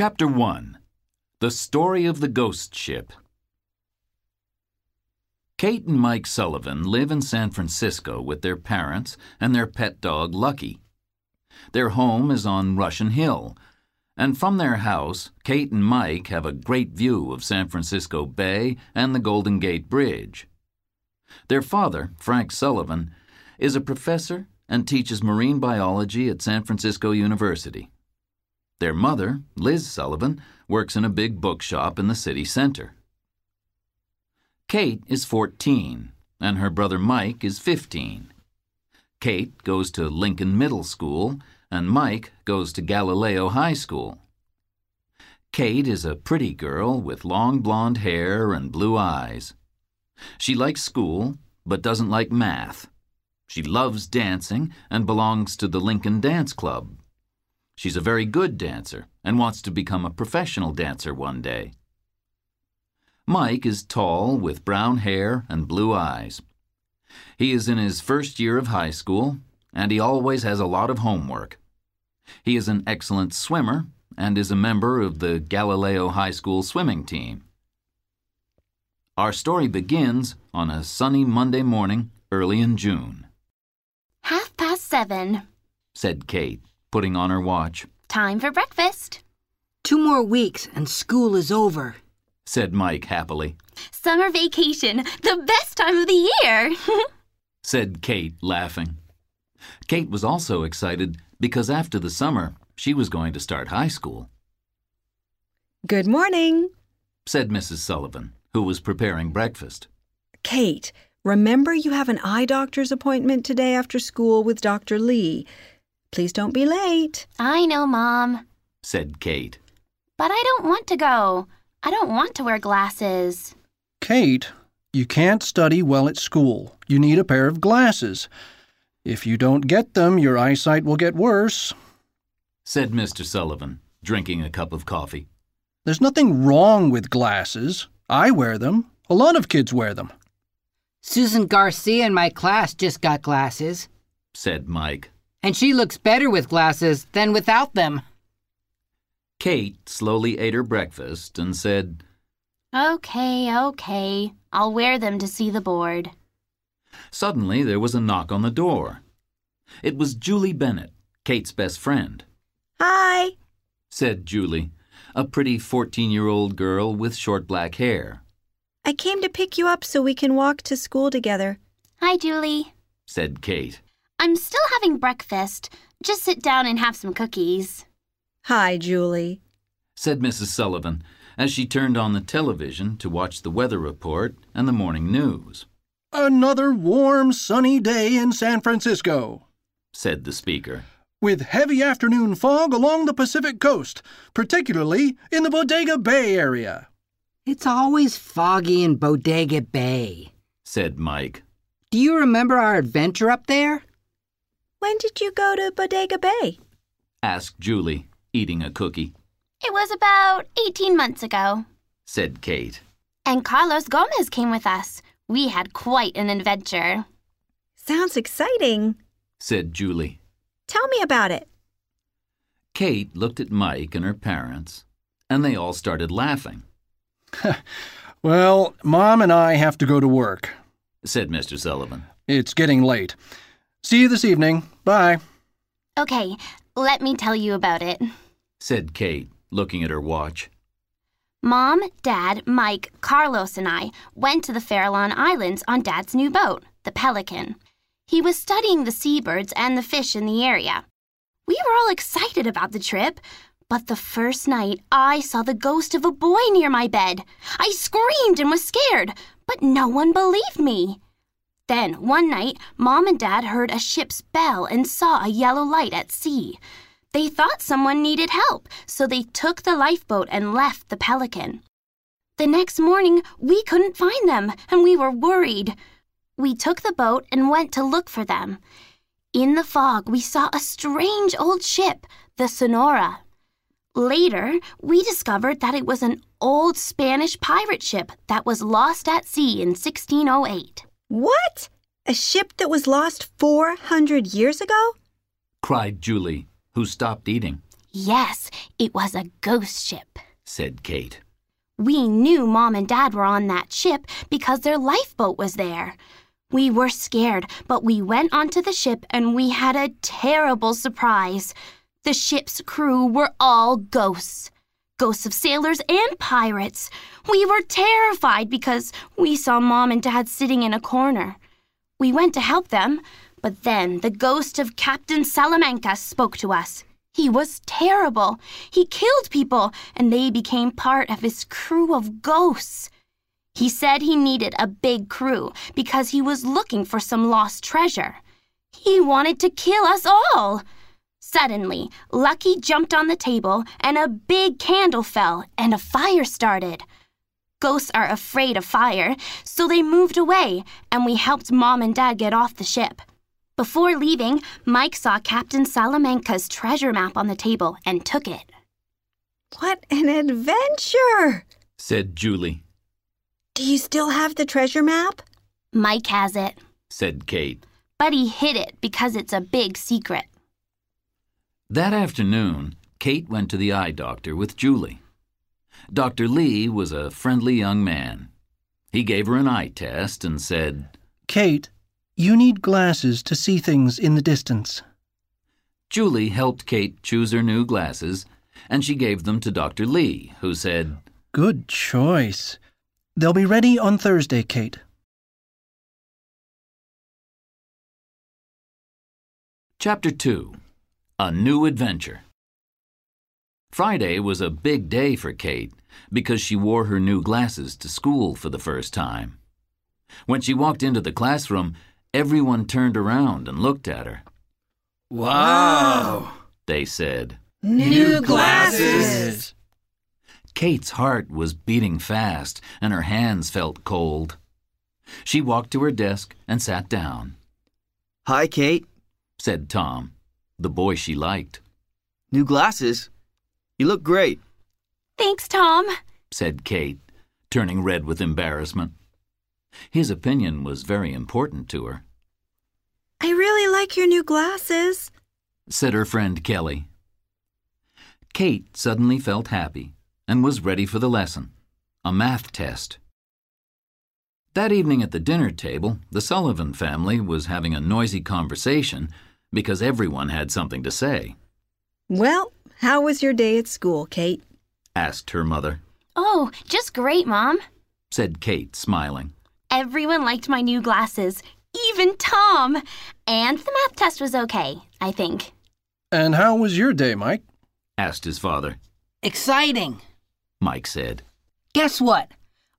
Chapter 1 The Story of the Ghost Ship. Kate and Mike Sullivan live in San Francisco with their parents and their pet dog Lucky. Their home is on Russian Hill, and from their house, Kate and Mike have a great view of San Francisco Bay and the Golden Gate Bridge. Their father, Frank Sullivan, is a professor and teaches marine biology at San Francisco University. Their mother, Liz Sullivan, works in a big bookshop in the city center. Kate is 14, and her brother Mike is 15. Kate goes to Lincoln Middle School, and Mike goes to Galileo High School. Kate is a pretty girl with long blonde hair and blue eyes. She likes school, but doesn't like math. She loves dancing and belongs to the Lincoln Dance Club. She's a very good dancer and wants to become a professional dancer one day. Mike is tall with brown hair and blue eyes. He is in his first year of high school and he always has a lot of homework. He is an excellent swimmer and is a member of the Galileo High School swimming team. Our story begins on a sunny Monday morning early in June. Half past seven. said Kate putting on her watch, Time for breakfast. Two more weeks and school is over. said Mike happily, Summer vacation, the best time of the year. said Kate, laughing. Kate was also excited because after the summer, she was going to start high school, Good morning. said Mrs. Sullivan, who was preparing breakfast. Kate, remember you have an eye doctor's appointment today after school with Dr. Lee. Please don't be late. I know, Mom, said Kate. but I don't want to go. I don't want to wear glasses. Kate, you can't study well at school. You need a pair of glasses. If you don't get them, your eyesight will get worse. said Mr. Sullivan, drinking a cup of coffee. There's nothing wrong with glasses. I wear them. A lot of kids wear them. Susan Garcia in my class just got glasses, said Mike. And she looks better with glasses than without them. Kate slowly ate her breakfast and said, Okay, okay. I'll wear them to see the board. Suddenly there was a knock on the door. It was Julie Bennett, Kate's best friend, Hi. said Julie, a pretty 14 year old girl with short black hair, I came to pick you up so we can walk to school together. Hi, Julie. said Kate. I'm still having breakfast. Just sit down and have some cookies. Hi, Julie. said Mrs. Sullivan as she turned on the television to watch the weather report and the morning news, Another warm, sunny day in San Francisco. said the speaker. With heavy afternoon fog along the Pacific coast, particularly in the Bodega Bay area. It's always foggy in Bodega Bay. said Mike. Do you remember our adventure up there? When did you go to Bodega Bay? asked Julie, eating a cookie, It was about 18 months ago. said Kate. And Carlos Gomez came with us. We had quite an adventure. Sounds exciting. said Julie. Tell me about it. Kate looked at Mike and her parents, and they all started laughing, Well, Mom and I have to go to work. said Mr. Sullivan. It's getting late. See you this evening. Bye. Okay, let me tell you about it. said Kate, looking at her watch. Mom, Dad, Mike, Carlos, and I went to the Farallon Islands on Dad's new boat, the Pelican. He was studying the seabirds and the fish in the area. We were all excited about the trip, but the first night I saw the ghost of a boy near my bed. I screamed and was scared, but no one believed me. Then, one night, Mom and Dad heard a ship's bell and saw a yellow light at sea. They thought someone needed help, so they took the lifeboat and left the Pelican. The next morning, we couldn't find them, and we were worried. We took the boat and went to look for them. In the fog, we saw a strange old ship, the Sonora. Later, we discovered that it was an old Spanish pirate ship that was lost at sea in 1608. What? A ship that was lost 400 years ago? cried Julie, who stopped eating. Yes, it was a ghost ship. said Kate. We knew Mom and Dad were on that ship because their lifeboat was there. We were scared, but we went onto the ship and we had a terrible surprise. The ship's crew were all ghosts ghosts of sailors and pirates. We were terrified because we saw Mom and Dad sitting in a corner. We went to help them, but then the ghost of Captain Salamanca spoke to us. He was terrible. He killed people, and they became part of his crew of ghosts. He said he needed a big crew because he was looking for some lost treasure. He wanted to kill us all. Suddenly, Lucky jumped on the table and a big candle fell and a fire started. Ghosts are afraid of fire, so they moved away and we helped Mom and Dad get off the ship. Before leaving, Mike saw Captain Salamanca's treasure map on the table and took it. What an adventure! said Julie, Do you still have the treasure map? Mike has it, said Kate. but he hid it because it's a big secret. That afternoon, Kate went to the eye doctor with Julie. Dr. Lee was a friendly young man. He gave her an eye test and said, Kate, you need glasses to see things in the distance. Julie helped Kate choose her new glasses, and she gave them to Dr. Lee, who said, Good choice. They'll be ready on Thursday, Kate. Chapter 2 A New Adventure. Friday was a big day for Kate because she wore her new glasses to school for the first time. When she walked into the classroom, everyone turned around and looked at her. Wow! They said, New glasses! Kate's heart was beating fast and her hands felt cold. She walked to her desk and sat down, Hi, Kate. said Tom, the boy she liked, New glasses? You look great. Thanks, Tom. said Kate, turning red with embarrassment. His opinion was very important to her, I really like your new glasses. said her friend Kelly. Kate suddenly felt happy and was ready for the lesson, a math test. That evening at the dinner table, the Sullivan family was having a noisy conversation because everyone had something to say, Well, how was your day at school, Kate? asked her mother, Oh, just great, Mom. said Kate, smiling. Everyone liked my new glasses, even Tom. And the math test was okay, I think. And how was your day, Mike? asked his father. Exciting. Mike said, Guess what?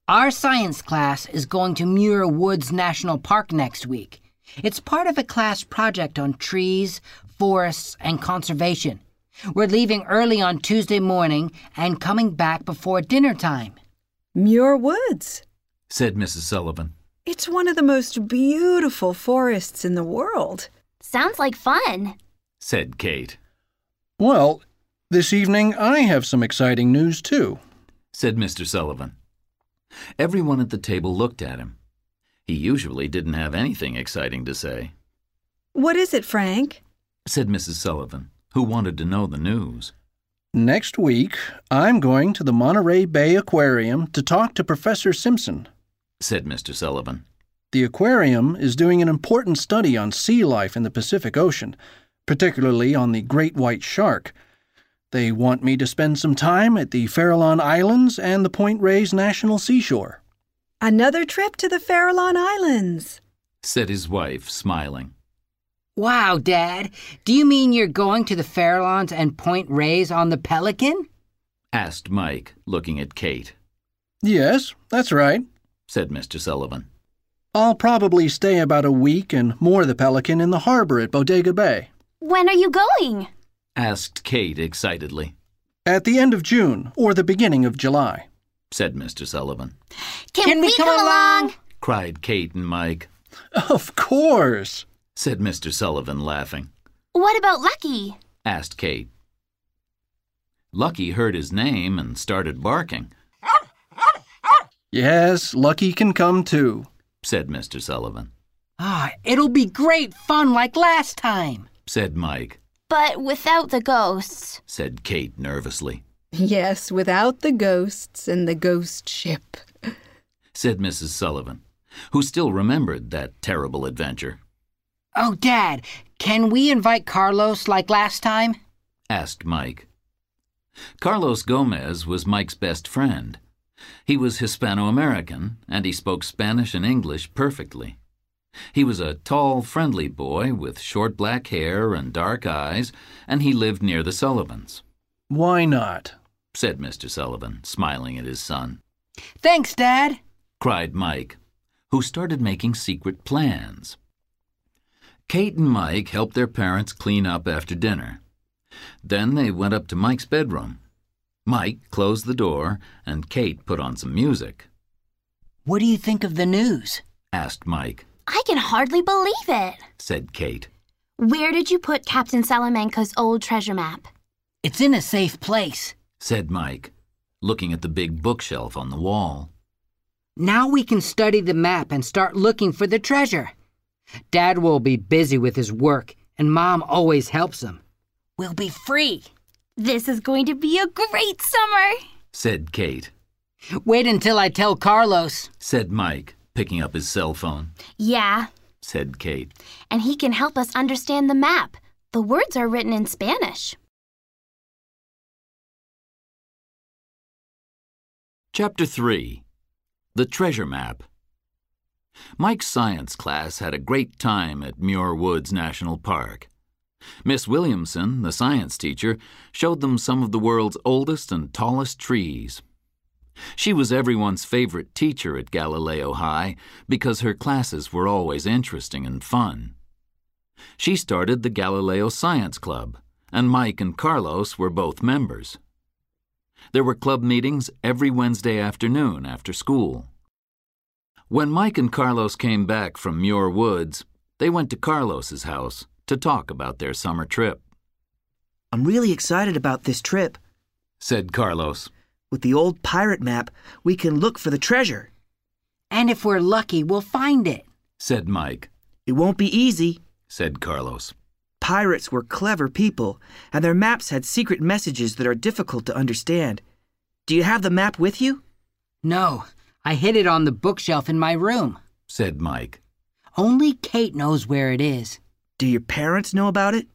Our science class is going to Muir Woods National Park next week. It's part of a class project on trees, forests, and conservation. We're leaving early on Tuesday morning and coming back before dinner time. Muir Woods. said Mrs. Sullivan. It's one of the most beautiful forests in the world. Sounds like fun. said Kate, Well, this evening I have some exciting news, too. said Mr. Sullivan. Everyone at the table looked at him. He usually didn't have anything exciting to say, What is it, Frank? said Mrs. Sullivan, who wanted to know the news. Next week, I'm going to the Monterey Bay Aquarium to talk to Professor Simpson. said Mr. Sullivan. The aquarium is doing an important study on sea life in the Pacific Ocean, particularly on the great white shark. They want me to spend some time at the Farallon Islands and the Point Reyes National Seashore. Another trip to the Farallon Islands. said his wife, smiling. Wow, Dad. Do you mean you're going to the Farallons and Point Reyes on the Pelican? asked Mike, looking at Kate. Yes, that's right. said Mr. Sullivan. I'll probably stay about a week and moor the Pelican in the harbor at Bodega Bay. When are you going? asked Kate excitedly, At the end of June or the beginning of July. Said Mr. Sullivan. Can, Can we come along? Cried Kate and Mike, Of course. said Mr. Sullivan, laughing. What about Lucky? asked Kate. Lucky heard his name and started barking, Yes, Lucky can come too. said Mr. Sullivan. Ah, it'll be great fun like last time. Said Mike. But without the ghosts. said Kate nervously. Yes, without the ghosts and the ghost ship. Said Mrs. Sullivan, who still remembered that terrible adventure. Oh, Dad, can we invite Carlos like last time? asked Mike. Carlos Gomez was Mike's best friend. He was Hispano American, and he spoke Spanish and English perfectly. He was a tall, friendly boy with short black hair and dark eyes, and he lived near the Sullivans, Why not? Said Mr. Sullivan, smiling at his son. Thanks, Dad. cried Mike, who started making secret plans. Kate and Mike helped their parents clean up after dinner. Then they went up to Mike's bedroom. Mike closed the door, and Kate put on some music. What do you think of the news? Asked Mike, I can hardly believe it. said Kate. Where did you put Captain Salamanca's old treasure map? It's in a safe place. Said Mike, looking at the big bookshelf on the wall. Now we can study the map and start looking for the treasure. Dad will be busy with his work, and Mom always helps him. We'll be free. This is going to be a great summer. said Kate. Wait until I tell Carlos. Said Mike, picking up his cell phone. Yeah, Said Kate. and he can help us understand the map. The words are written in Spanish. Chapter 3 The Treasure Map. Mike's science class had a great time at Muir Woods National Park. Miss Williamson, the science teacher, showed them some of the world's oldest and tallest trees. She was everyone's favorite teacher at Galileo High because her classes were always interesting and fun. She started the Galileo Science Club, and Mike and Carlos were both members. There were club meetings every Wednesday afternoon after school. When Mike and Carlos came back from Muir Woods, they went to Carlos's house to talk about their summer trip, I'm really excited about this trip. said Carlos. With the old pirate map, we can look for the treasure. And if we're lucky, we'll find it. Said Mike, It won't be easy. said Carlos. Pirates were clever people, and their maps had secret messages that are difficult to understand. Do you have the map with you? No, I hid it on the bookshelf in my room. said Mike, Only Kate knows where it is. Do your parents know about it?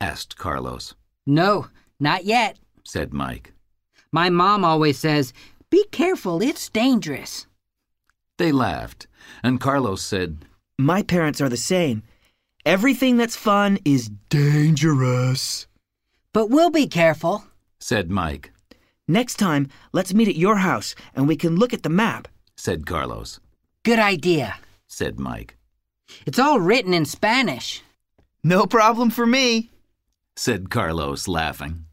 asked Carlos, No, not yet. said Mike. My mom always says, Be careful, it's dangerous. They laughed, and Carlos said, My parents are the same. Everything that's fun is dangerous. But we'll be careful. said Mike, Next time, let's meet at your house and we can look at the map. said Carlos, Good idea. said Mike, It's all written in Spanish. No problem for me. said Carlos, laughing.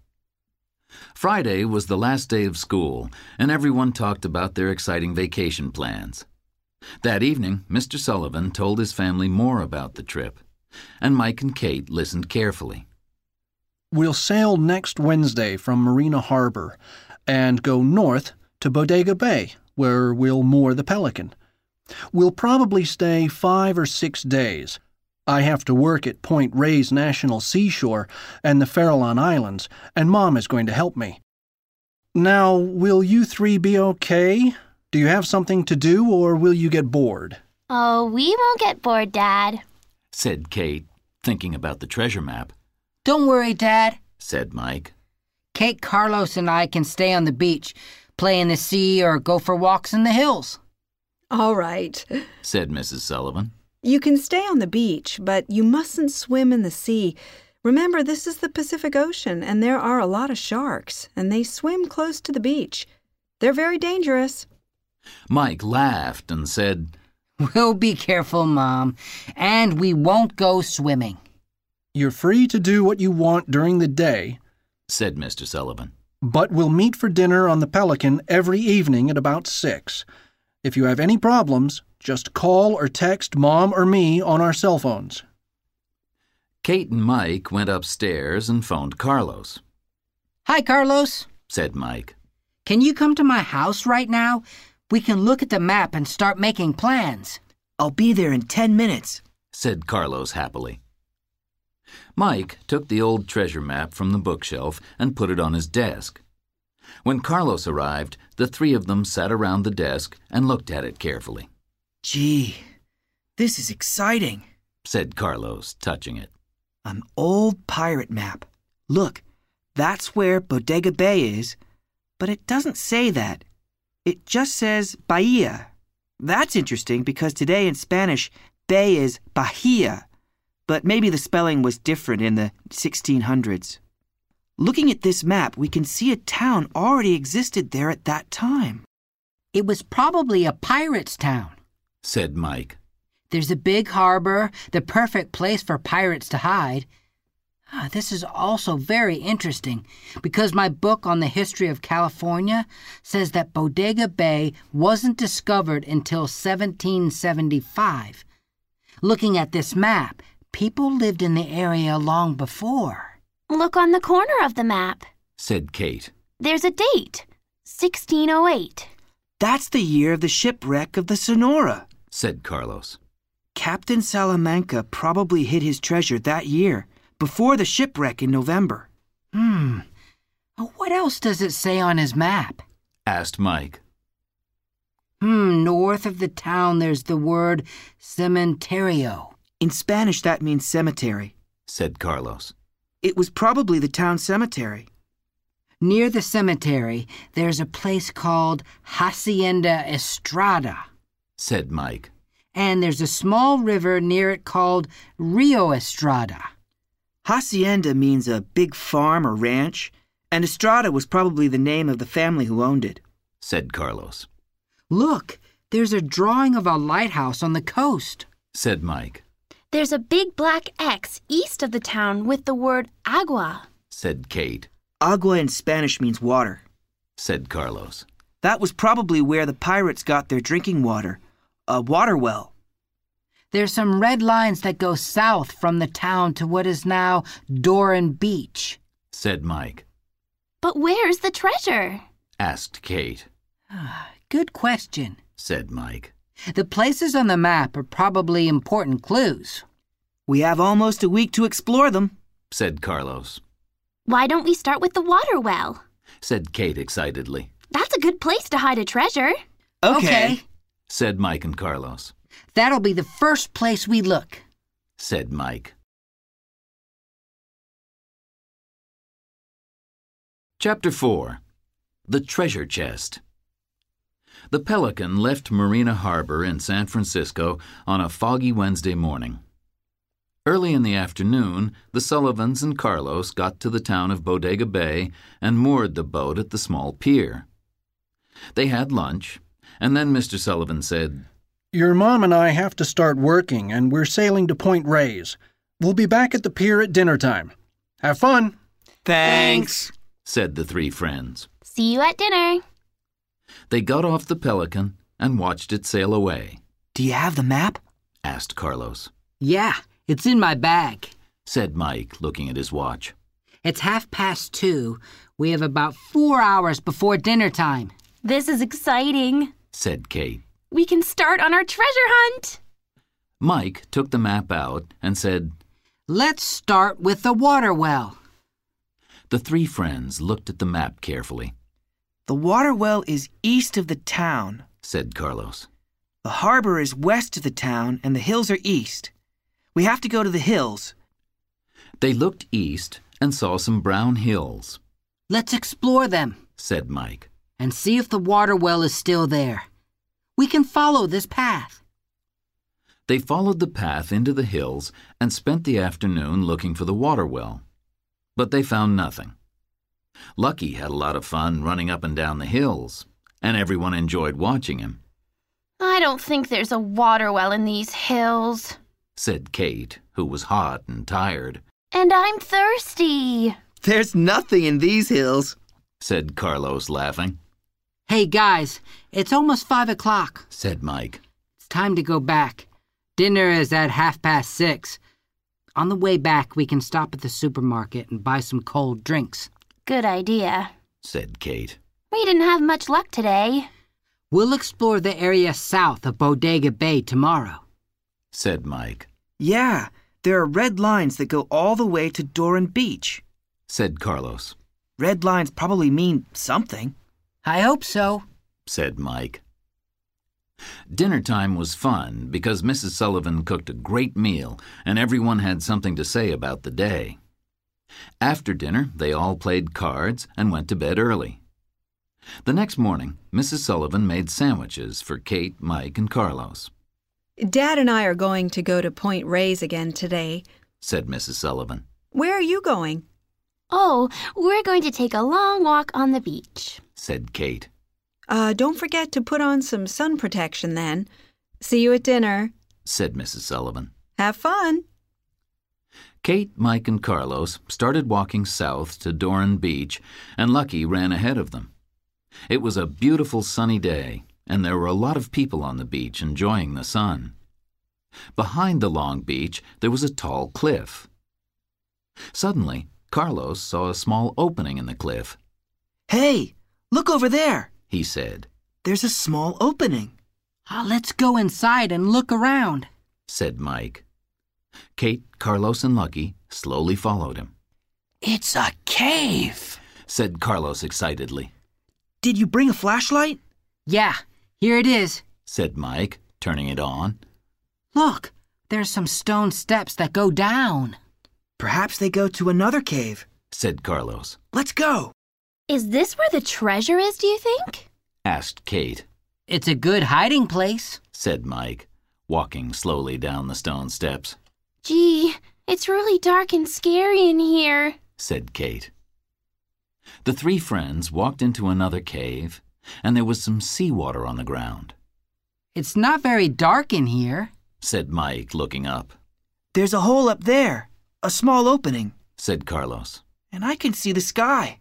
Friday was the last day of school, and everyone talked about their exciting vacation plans. That evening, Mr. Sullivan told his family more about the trip, and Mike and Kate listened carefully. We'll sail next Wednesday from Marina Harbor and go north to Bodega Bay, where we'll moor the Pelican. We'll probably stay five or six days. I have to work at Point Reyes National Seashore and the Farallon Islands, and Mom is going to help me. Now, will you three be okay? Do you have something to do, or will you get bored? Oh, we won't get bored, Dad. Said Kate, thinking about the treasure map. Don't worry, Dad. Said Mike. Kate, Carlos, and I can stay on the beach, play in the sea, or go for walks in the hills. All right. Said Mrs. Sullivan. You can stay on the beach, but you mustn't swim in the sea. Remember, this is the Pacific Ocean, and there are a lot of sharks, and they swim close to the beach. They're very dangerous. Mike laughed and said, We'll be careful, Mom, and we won't go swimming. You're free to do what you want during the day, said Mr. Sullivan. but we'll meet for dinner on the Pelican every evening at about six. If you have any problems, just call or text Mom or me on our cell phones. Kate and Mike went upstairs and phoned Carlos, Hi, Carlos. said Mike. Can you come to my house right now? We can look at the map and start making plans. I'll be there in 10 minutes. said Carlos happily. Mike took the old treasure map from the bookshelf and put it on his desk. When Carlos arrived, the three of them sat around the desk and looked at it carefully, Gee, this is exciting. said Carlos, touching it. An old pirate map. Look, that's where Bodega Bay is, but it doesn't say that. It just says Bahia. That's interesting because today in Spanish, bay is Bahia, but maybe the spelling was different in the 1600s. Looking at this map, we can see a town already existed there at that time. It was probably a pirate's town. Said Mike. There's a big harbor, the perfect place for pirates to hide. Ah, this is also very interesting because my book on the history of California says that Bodega Bay wasn't discovered until 1775. Looking at this map, people lived in the area long before. Look on the corner of the map. Said Kate. There's a date 1608. That's the year of the shipwreck of the Sonora. Said Carlos. Captain Salamanca probably hid his treasure that year, before the shipwreck in November. Hmm. What else does it say on his map? Asked Mike. Hmm, north of the town there's the word cementerio. In Spanish, that means cemetery. Said Carlos. It was probably the town cemetery. Near the cemetery, there's a place called Hacienda Estrada. Said Mike. And there's a small river near it called Rio Estrada. Hacienda means a big farm or ranch, and Estrada was probably the name of the family who owned it. Said Carlos. Look, there's a drawing of a lighthouse on the coast. Said Mike. There's a big black X east of the town with the word agua. Said Kate. Agua in Spanish means water. Said Carlos. That was probably where the pirates got their drinking water a water well. There's some red lines that go south from the town to what is now Doran Beach. Said Mike. But where's the treasure? Asked Kate. Good question. Said Mike. The places on the map are probably important clues. We have almost a week to explore them. Said Carlos. Why don't we start with the water well? Said Kate excitedly. That's a good place to hide a treasure. Okay, said Mike and Carlos. That'll be the first place we look. Said Mike. Chapter 4 The Treasure Chest. The Pelican left Marina Harbor in San Francisco on a foggy Wednesday morning. Early in the afternoon, the Sullivans and Carlos got to the town of Bodega Bay and moored the boat at the small pier. They had lunch, and then Mr. Sullivan said, Your mom and I have to start working, and we're sailing to Point Reyes. We'll be back at the pier at dinner time. Have fun. Thanks. said the three friends. See you at dinner. They got off the Pelican and watched it sail away, Do you have the map? asked Carlos. Yeah, it's in my bag. Said Mike, looking at his watch. It's half past two. We have about four hours before dinner time. This is exciting. Said Kate. We can start on our treasure hunt. Mike took the map out and said, Let's start with the water well. The three friends looked at the map carefully, The water well is east of the town. said Carlos. The harbor is west of the town, and the hills are east. We have to go to the hills. They looked east and saw some brown hills, Let's explore them said Mike. and see if the water well is still there. We can follow this path. They followed the path into the hills and spent the afternoon looking for the water well. But they found nothing. Lucky had a lot of fun running up and down the hills, and everyone enjoyed watching him, I don't think there's a water well in these hills. said Kate, who was hot and tired, And I'm thirsty. There's nothing in these hills. said Carlos, laughing, Hey guys, it's almost five o'clock. said Mike. It's time to go back. Dinner is at half past six. On the way back, we can stop at the supermarket and buy some cold drinks. Good idea. said Kate. We didn't have much luck today. We'll explore the area south of Bodega Bay tomorrow. said Mike. Yeah, There are red lines that go all the way to Doran Beach. said Carlos. Red lines probably mean something. I hope so. said Mike. Dinner time was fun because Mrs. Sullivan cooked a great meal and everyone had something to say about the day. After dinner, they all played cards and went to bed early. The next morning, Mrs. Sullivan made sandwiches for Kate, Mike, and Carlos, Dad and I are going to go to Point Reyes again today. said Mrs. Sullivan. Where are you going? Oh, we're going to take a long walk on the beach. said Kate. Uh, don't forget to put on some sun protection then. See you at dinner. said Mrs. Sullivan. Have fun. Kate, Mike, and Carlos started walking south to Doran Beach, and Lucky ran ahead of them. It was a beautiful sunny day, and there were a lot of people on the beach enjoying the sun. Behind the long beach, there was a tall cliff. Suddenly, Carlos saw a small opening in the cliff. Hey, look over there. He said, There's a small opening. Ah, let's go inside and look around. said Mike. Kate, Carlos, and Lucky slowly followed him, It's a cave. said Carlos excitedly, Did you bring a flashlight? Yeah, here it is. said Mike, turning it on. Look, there's some stone steps that go down. Perhaps they go to another cave. said Carlos. Let's go. Is this where the treasure is, do you think? asked Kate, It's a good hiding place. said Mike, walking slowly down the stone steps, Gee, it's really dark and scary in here. said Kate. The three friends walked into another cave, and there was some seawater on the ground, It's not very dark in here. said Mike, looking up, There's a hole up there, a small opening, said Carlos, and I can see the sky.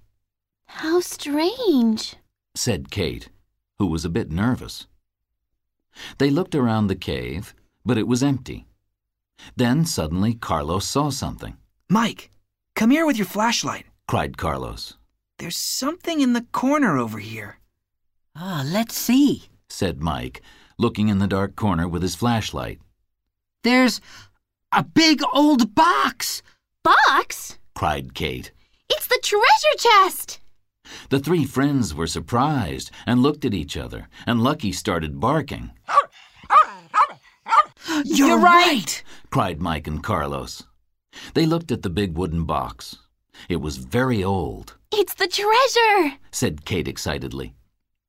How strange. said Kate, who was a bit nervous. They looked around the cave, but it was empty. Then suddenly Carlos saw something, Mike, come here with your flashlight. cried Carlos, There's something in the corner over here. Ah, let's see. said Mike, looking in the dark corner with his flashlight. There's a big old box. Box? cried Kate. It's the treasure chest! The three friends were surprised and looked at each other, and Lucky started barking, You're right. cried Mike and Carlos. They looked at the big wooden box. It was very old, It's the treasure! said Kate excitedly,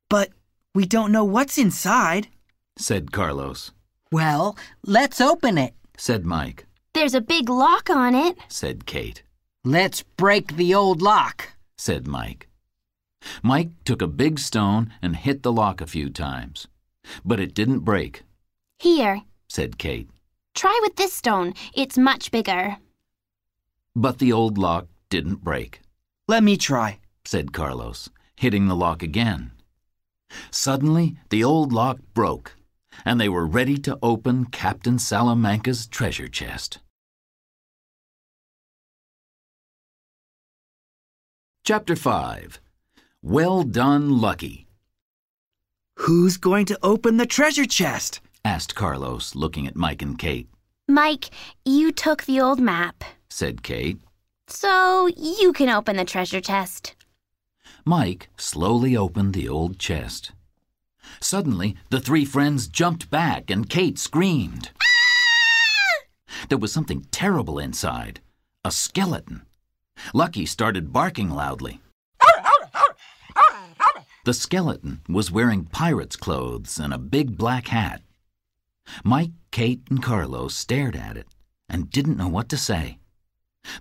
But we don't know what's inside. said Carlos, Well, let's open it. Said Mike, There's a big lock on it. said Kate, Let's break the old lock. said Mike. Mike took a big stone and hit the lock a few times, but it didn't break, Here, said Kate. try with this stone. It's much bigger. But the old lock didn't break. Let me try. said Carlos, hitting the lock again. Suddenly, the old lock broke, and they were ready to open Captain Salamanca's treasure chest. Chapter 5 Well Done, Lucky, Who's going to open the treasure chest? asked Carlos, looking at Mike and Kate. Mike, you took the old map. Said Kate. So you can open the treasure chest. Mike slowly opened the old chest. Suddenly, the three friends jumped back and Kate screamed. Ah! There was something terrible inside a skeleton. Lucky started barking loudly. The skeleton was wearing pirate's clothes and a big black hat. Mike, Kate, and Carlos stared at it and didn't know what to say.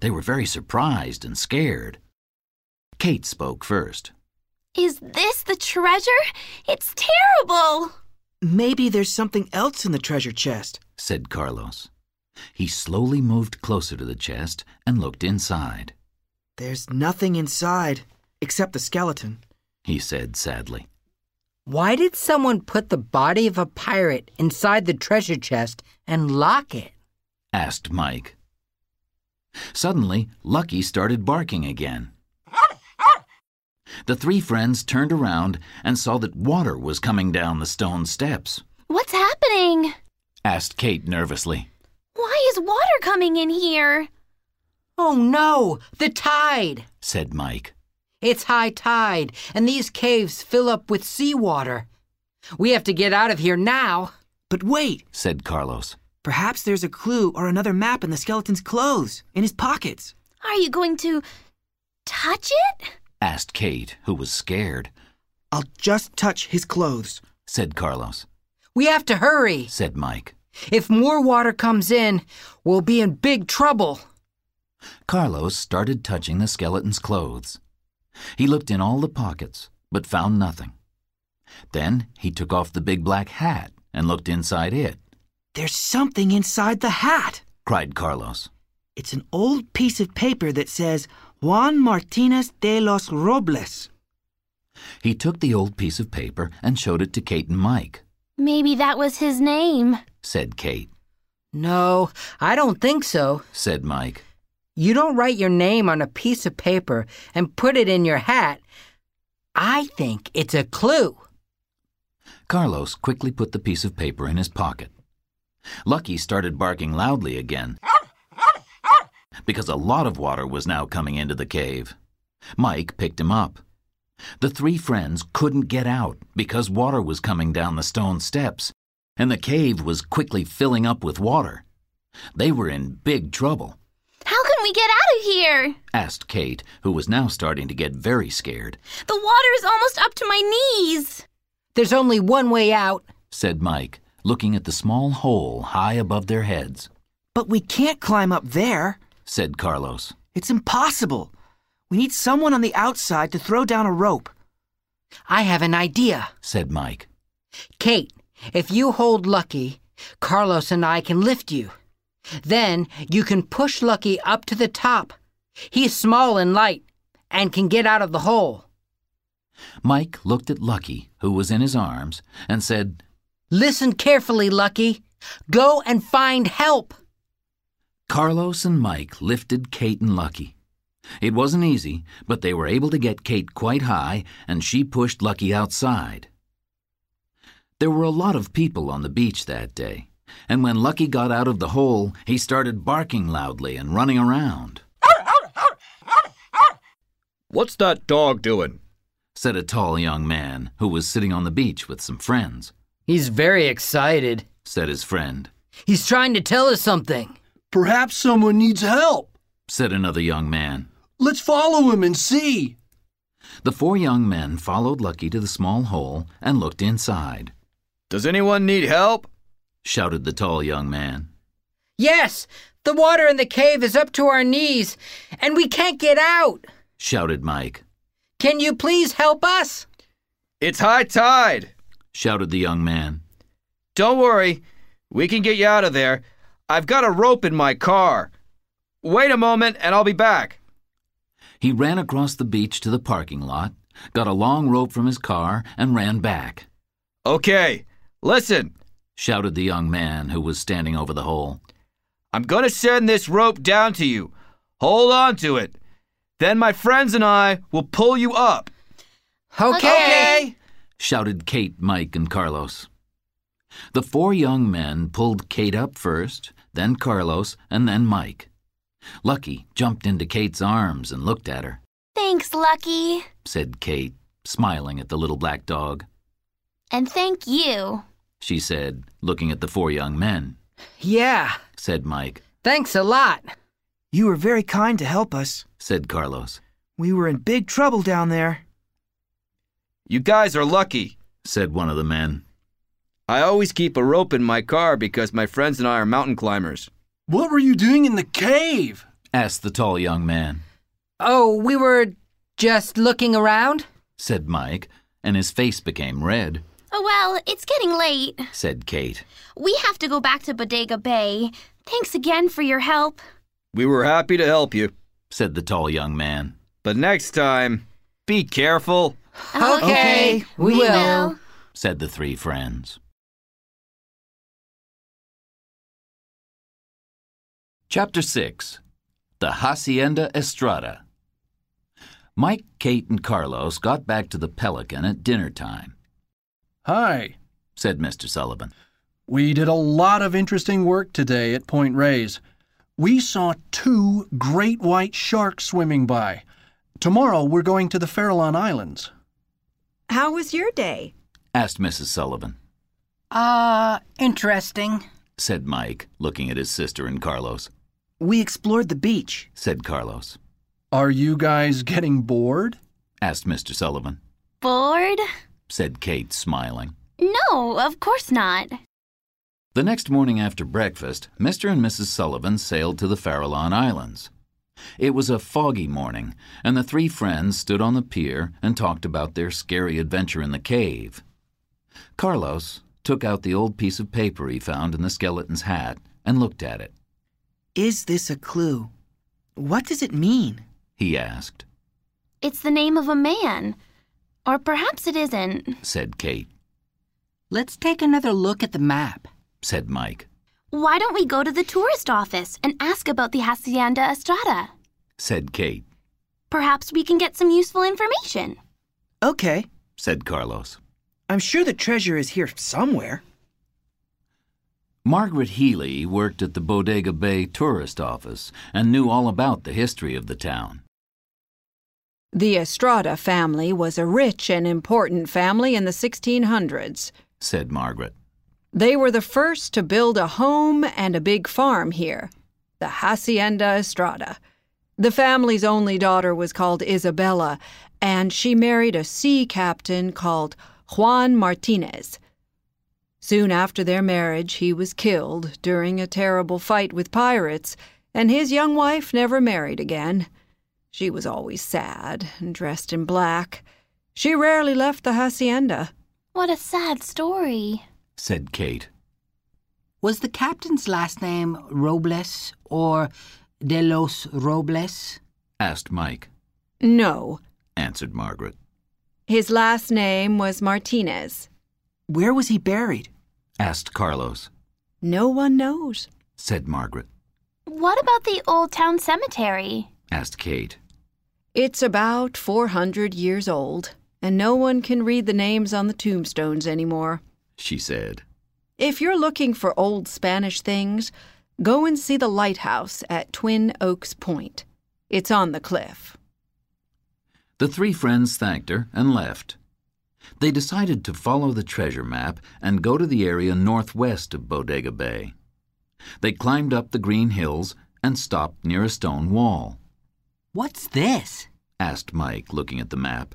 They were very surprised and scared. Kate spoke first. Is this the treasure? It's terrible! Maybe there's something else in the treasure chest. said Carlos. He slowly moved closer to the chest and looked inside. There's nothing inside except the skeleton. He said sadly. Why did someone put the body of a pirate inside the treasure chest and lock it? asked Mike. Suddenly, Lucky started barking again. The three friends turned around and saw that water was coming down the stone steps. What's happening? Asked Kate nervously. Why is water coming in here. Oh no, the tide! said Mike. It's high tide, and these caves fill up with seawater. We have to get out of here now. But wait, said Carlos. perhaps there's a clue or another map in the skeleton's clothes, in his pockets. Are you going to touch it? Asked Kate, who was scared. I'll just touch his clothes. Said Carlos. We have to hurry. Said Mike. If more water comes in, we'll be in big trouble. Carlos started touching the skeleton's clothes. He looked in all the pockets, but found nothing. Then he took off the big black hat and looked inside it, There's something inside the hat. cried Carlos. It's an old piece of paper that says Juan Martinez de los Robles. He took the old piece of paper and showed it to Kate and Mike, Maybe that was his name. said Kate, No, I don't think so. said Mike. You don't write your name on a piece of paper and put it in your hat. I think it's a clue. Carlos quickly put the piece of paper in his pocket. Lucky started barking loudly again because a lot of water was now coming into the cave. Mike picked him up. The three friends couldn't get out because water was coming down the stone steps, and the cave was quickly filling up with water. They were in big trouble, How can we get out of here? asked Kate, who was now starting to get very scared. The water is almost up to my knees. There's only one way out. Said Mike, looking at the small hole high above their heads. But we can't climb up there. Said Carlos. It's impossible. We need someone on the outside to throw down a rope. I have an idea. Said Mike. Kate, if you hold Lucky, Carlos and I can lift you. Then you can push Lucky up to the top. He's small and light and can get out of the hole. Mike looked at Lucky, who was in his arms, and said, Listen carefully, Lucky. Go and find help. Carlos and Mike lifted Kate and Lucky. It wasn't easy, but they were able to get Kate quite high, and she pushed Lucky outside. There were a lot of people on the beach that day, and when Lucky got out of the hole, he started barking loudly and running around, What's that dog doing? said a tall young man who was sitting on the beach with some friends, He's very excited. said his friend. He's trying to tell us something. Perhaps someone needs help. Said another young man. Let's follow him and see. The four young men followed Lucky to the small hole and looked inside, Does anyone need help? shouted the tall young man. Yes, the water in the cave is up to our knees, and we can't get out. shouted Mike, Can you please help us? It's high tide. shouted the young man. Don't worry. We can get you out of there. I've got a rope in my car. Wait a moment and I'll be back. He ran across the beach to the parking lot, got a long rope from his car, and ran back, Okay, listen. shouted the young man who was standing over the hole. I'm going to send this rope down to you. Hold on to it. Then my friends and I will pull you up. Okay. okay, shouted Kate, Mike, and Carlos. The four young men pulled Kate up first, then Carlos, and then Mike. Lucky jumped into Kate's arms and looked at her, Thanks, Lucky. said Kate, smiling at the little black dog. And thank you. She said, looking at the four young men, Yeah, said Mike, thanks a lot. You were very kind to help us. said Carlos, We were in big trouble down there. You guys are lucky. said one of the men. I always keep a rope in my car because my friends and I are mountain climbers. What were you doing in the cave? asked the tall young man, Oh, we were just looking around? said Mike, and his face became red, Oh, well, it's getting late. said Kate. We have to go back to Bodega Bay. Thanks again for your help. We were happy to help you. said the tall young man. But next time, be careful. Okay, we will. said the three friends. Chapter 6 The Hacienda Estrada. Mike, Kate, and Carlos got back to the Pelican at dinner time, Hi. said Mr. Sullivan. We did a lot of interesting work today at Point Reyes. We saw two great white sharks swimming by. Tomorrow we're going to the Farallon Islands. How was your day? asked Mrs. Sullivan. Ah, uh, interesting, said Mike, looking at his sister and Carlos. We explored the beach, said Carlos. Are you guys getting bored? asked Mr. Sullivan. Bored? said Kate, smiling. No, of course not. The next morning after breakfast, Mr. and Mrs. Sullivan sailed to the Farallon Islands. It was a foggy morning, and the three friends stood on the pier and talked about their scary adventure in the cave. Carlos took out the old piece of paper he found in the skeleton's hat and looked at it. Is this a clue? What does it mean? he asked. It's the name of a man. Or perhaps it isn't, said Kate. Let's take another look at the map, said Mike. Why don't we go to the tourist office and ask about the Hacienda Estrada? said Kate. Perhaps we can get some useful information. Okay, said Carlos. I'm sure the treasure is here somewhere. Margaret Healy worked at the Bodega Bay tourist office and knew all about the history of the town. The Estrada family was a rich and important family in the 1600s, said Margaret. They were the first to build a home and a big farm here, the Hacienda Estrada. The family's only daughter was called Isabella, and she married a sea captain called Juan Martinez. Soon after their marriage, he was killed during a terrible fight with pirates, and his young wife never married again. She was always sad and dressed in black. She rarely left the hacienda. What a sad story, said Kate. Was the captain's last name Robles or de los Robles? asked Mike. No, answered Margaret. His last name was Martinez. Where was he buried? Asked Carlos. No one knows, said Margaret. What about the Old Town Cemetery? asked Kate. It's about 400 years old, and no one can read the names on the tombstones anymore, she said. If you're looking for old Spanish things, go and see the lighthouse at Twin Oaks Point. It's on the cliff. The three friends thanked her and left. They decided to follow the treasure map and go to the area northwest of Bodega Bay. They climbed up the green hills and stopped near a stone wall. What's this? asked Mike, looking at the map.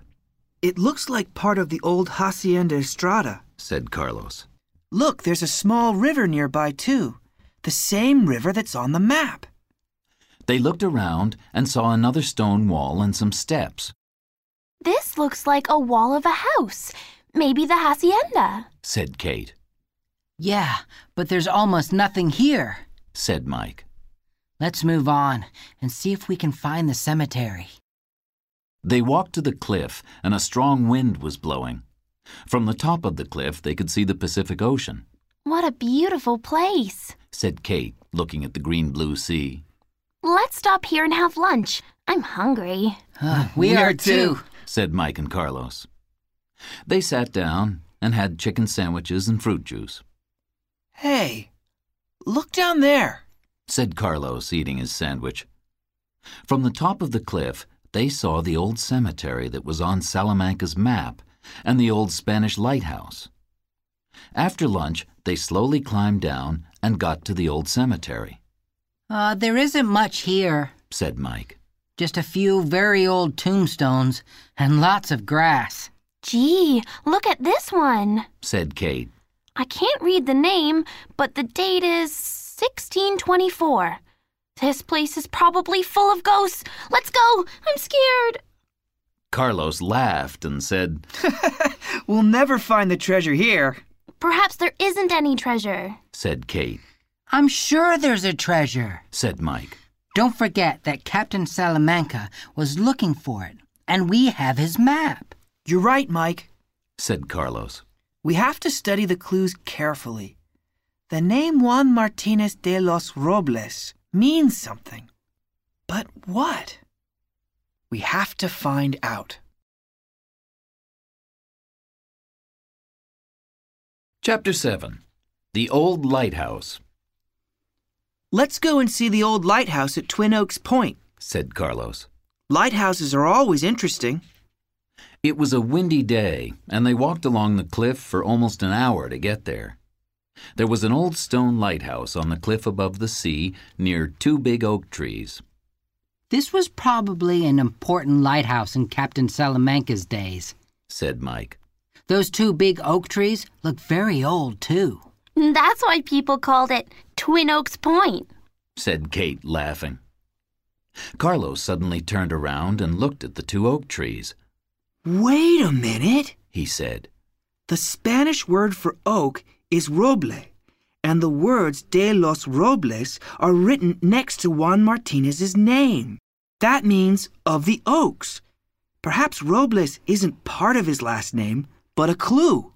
It looks like part of the old Hacienda Estrada, said Carlos. Look, there's a small river nearby, too. The same river that's on the map. They looked around and saw another stone wall and some steps. This looks like a wall of a house. Maybe the hacienda, said Kate. Yeah, but there's almost nothing here, said Mike. Let's move on and see if we can find the cemetery. They walked to the cliff, and a strong wind was blowing. From the top of the cliff, they could see the Pacific Ocean. What a beautiful place, said Kate, looking at the green blue sea. Let's stop here and have lunch. I'm hungry. Uh, we, we, are, are too, said Mike and Carlos. They sat down and had chicken sandwiches and fruit juice. Hey, look down there, said Carlos, eating his sandwich. From the top of the cliff, they saw the old cemetery that was on Salamanca's map and the old Spanish lighthouse. After lunch, they slowly climbed down and got to the old cemetery. Uh, there isn't much here, said Mike. Just a few very old tombstones and lots of grass. Gee, look at this one, said Kate. I can't read the name, but the date is 1624. This place is probably full of ghosts. Let's go. I'm scared. Carlos laughed and said, We'll never find the treasure here. Perhaps there isn't any treasure, said Kate. I'm sure there's a treasure, said Mike. Don't forget that Captain Salamanca was looking for it, and we have his map. You're right, Mike, said Carlos. We have to study the clues carefully. The name Juan Martinez de los Robles means something. But what? We have to find out. Chapter 7 The Old Lighthouse, Let's go and see the old lighthouse at Twin Oaks Point. said Carlos. Lighthouses are always interesting. It was a windy day, and they walked along the cliff for almost an hour to get there. There was an old stone lighthouse on the cliff above the sea near two big oak trees. This was probably an important lighthouse in Captain Salamanca's days. said Mike. Those two big oak trees look very old, too. That's why people called it Twin Oaks Point. said Kate, laughing. Carlos suddenly turned around and looked at the two oak trees. Wait a minute. He said, The Spanish word for oak is roble, and the words de los Robles are written next to Juan Martinez's name. That means of the oaks. Perhaps Robles isn't part of his last name, but a clue.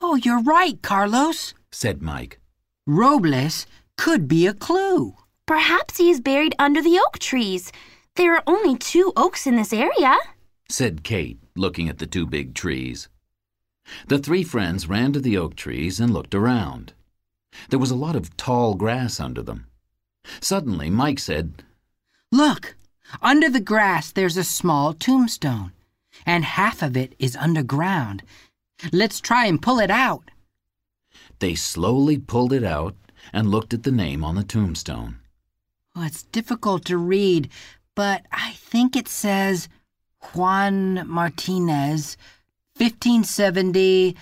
Oh, you're right, Carlos. Said Mike. Robles could be a clue. Perhaps he is buried under the oak trees. There are only two oaks in this area. said Kate, looking at the two big trees. The three friends ran to the oak trees and looked around. There was a lot of tall grass under them. Suddenly, Mike said, Look, under the grass there's a small tombstone, and half of it is underground. Let's try and pull it out. They slowly pulled it out and looked at the name on the tombstone. Well, it's difficult to read, but I think it says Juan Martinez, 1570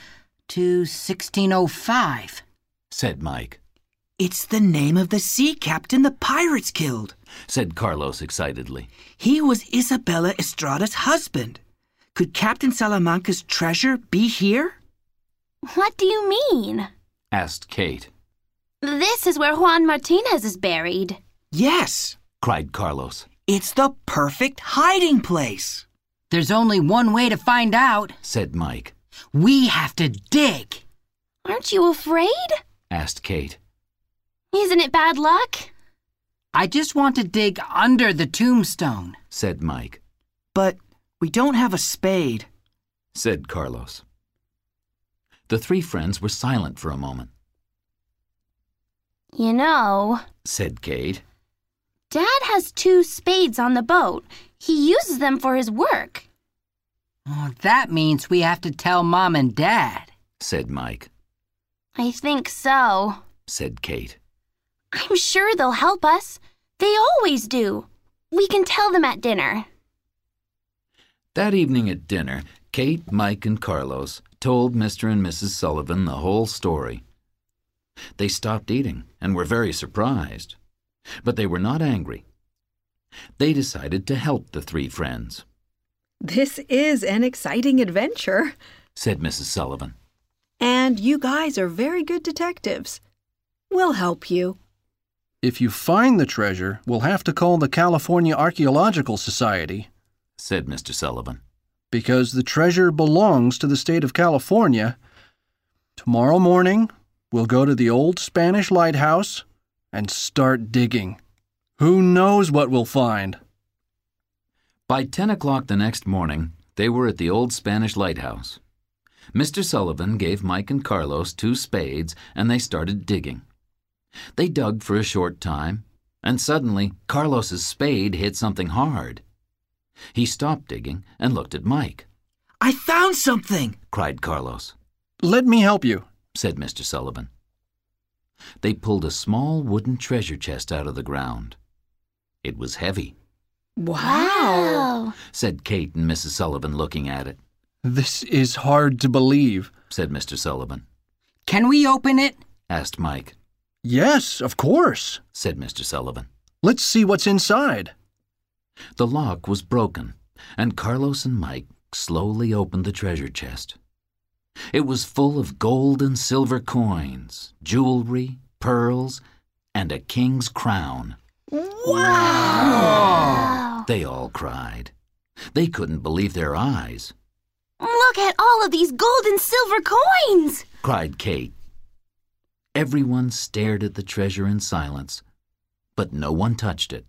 to 1605. Said Mike. It's the name of the sea captain the pirates killed. Said Carlos excitedly. He was Isabella Estrada's husband. Could Captain Salamanca's treasure be here? What do you mean? Asked Kate. This is where Juan Martinez is buried. Yes. Cried Carlos. It's the perfect hiding place. There's only one way to find out. Said Mike. We have to dig. Aren't you afraid? Asked Kate. Isn't it bad luck? I just want to dig under the tombstone. Said Mike. But we don't have a spade. Said Carlos. The three friends were silent for a moment. You know, Said Kate. Dad has two spades on the boat. He uses them for his work. Oh, that means we have to tell Mom and Dad. Said Mike. I think so. Said Kate. I'm sure they'll help us. They always do. We can tell them at dinner. That evening at dinner, Kate, Mike, and Carlos told Mr. and Mrs. Sullivan the whole story. They stopped eating and were very surprised, but they were not angry. They decided to help the three friends, This is an exciting adventure. said Mrs. Sullivan. And you guys are very good detectives. We'll help you. If you find the treasure, we'll have to call the California Archaeological Society said Mr. Sullivan. Because the treasure belongs to the state of California. Tomorrow morning, we'll go to the old Spanish lighthouse and start digging. Who knows what we'll find? By ten o'clock the next morning, they were at the old Spanish lighthouse. Mr. Sullivan gave Mike and Carlos two spades, and they started digging. They dug for a short time, and suddenly Carlos's spade hit something hard. He stopped digging and looked at Mike. I found something. Cried Carlos, Let me help you. said Mr. Sullivan. They pulled a small wooden treasure chest out of the ground. It was heavy, Wow. said Kate and Mrs. Sullivan, looking at it. This is hard to believe. Said Mr. Sullivan. Can we open it? Asked Mike. Yes, of course. Said Mr. Sullivan. Let's see what's inside. The lock was broken, and Carlos and Mike slowly opened the treasure chest. It was full of gold and silver coins, jewelry, pearls, and a king's crown. Wow. They all cried. They couldn't believe their eyes, Look at all of these gold and silver coins. cried Kate. Everyone stared at the treasure in silence, but no one touched it.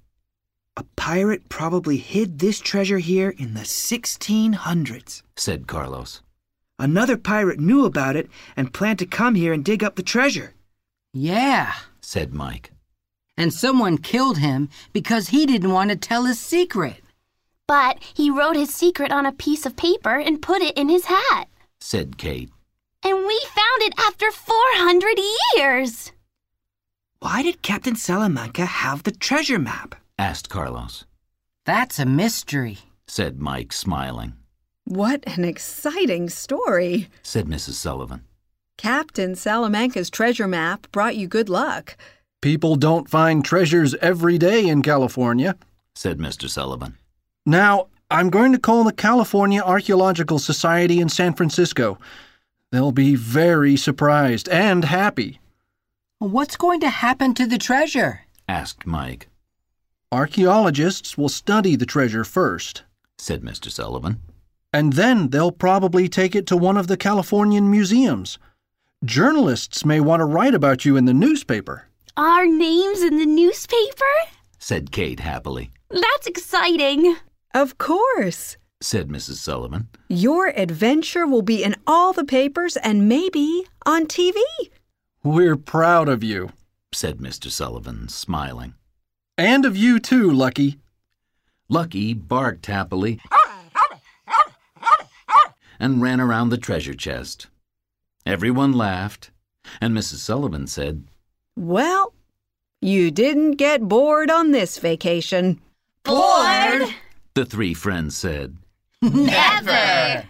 A pirate probably hid this treasure here in the 1600s. said Carlos. Another pirate knew about it and planned to come here and dig up the treasure. Yeah. said Mike. And someone killed him because he didn't want to tell his secret. But he wrote his secret on a piece of paper and put it in his hat. said Kate. And we found it after 400 years. Why did Captain Salamanca have the treasure map? Asked Carlos. That's a mystery. said Mike, smiling. What an exciting story. said Mrs. Sullivan. Captain Salamanca's treasure map brought you good luck. People don't find treasures every day in California. said Mr. Sullivan. Now, I'm going to call the California Archaeological Society in San Francisco. They'll be very surprised and happy. What's going to happen to the treasure? asked Mike. Archaeologists will study the treasure first, said Mr. Sullivan. and then they'll probably take it to one of the Californian museums. Journalists may want to write about you in the newspaper. Our names in the newspaper? said Kate happily. That's exciting. Of course. said Mrs. Sullivan. Your adventure will be in all the papers and maybe on TV. We're proud of you. said Mr. Sullivan, smiling. And of you too, Lucky. Lucky barked happily and ran around the treasure chest. Everyone laughed, and Mrs. Sullivan said, Well, you didn't get bored on this vacation. Bored? The three friends said, Never.